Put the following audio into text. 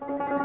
Música